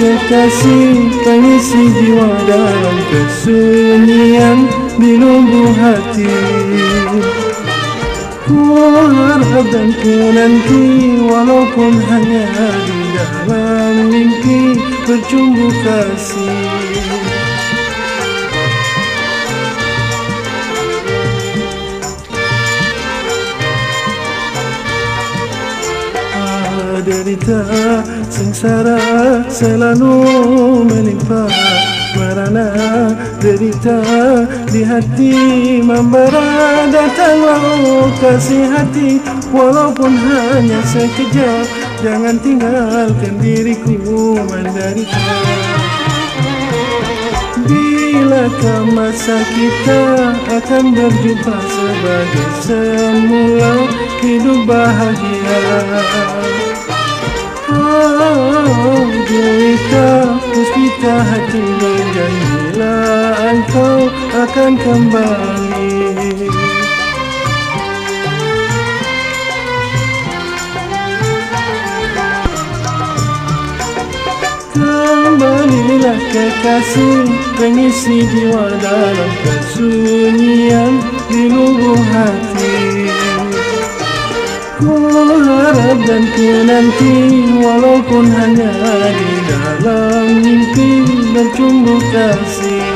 kekasih pengisi jiwa dalam kesunyian di lubuk hati. Ku harap dan ku nanti walaupun hanya di dalam mimpi bercumbu kasih derita sengsara selalu menimpa. Merana derita di hati membara datanglah kasih hati. Walaupun hanya sekejap jangan tinggalkan diriku menderita. Bilakah masa kita akan berjumpa sebagai semula hidup bahagia Oh, Juwita, puspita hati berjanjilah engkau akan kembali. Kembalilah kekasih pengisi jiwa dalam kesunyian di lubuk ku nanti walaupun hanya di dalam mimpi bercumbu kasih.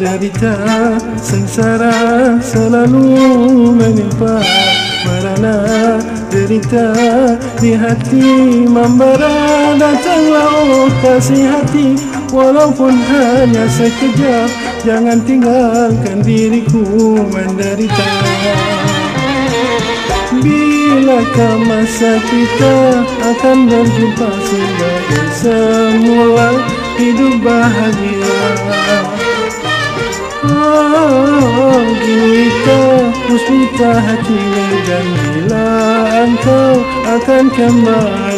Derita sengsara selalu menimpa merana derita di hati membara datanglah oh kasih hati walaupun hanya sekejap jangan tinggalkan diriku menderita. Bilakah masa kita akan berjumpa sebagai semula hidup bahagia. Oh, Juwita, puspita hati dan bila engkau akan kembali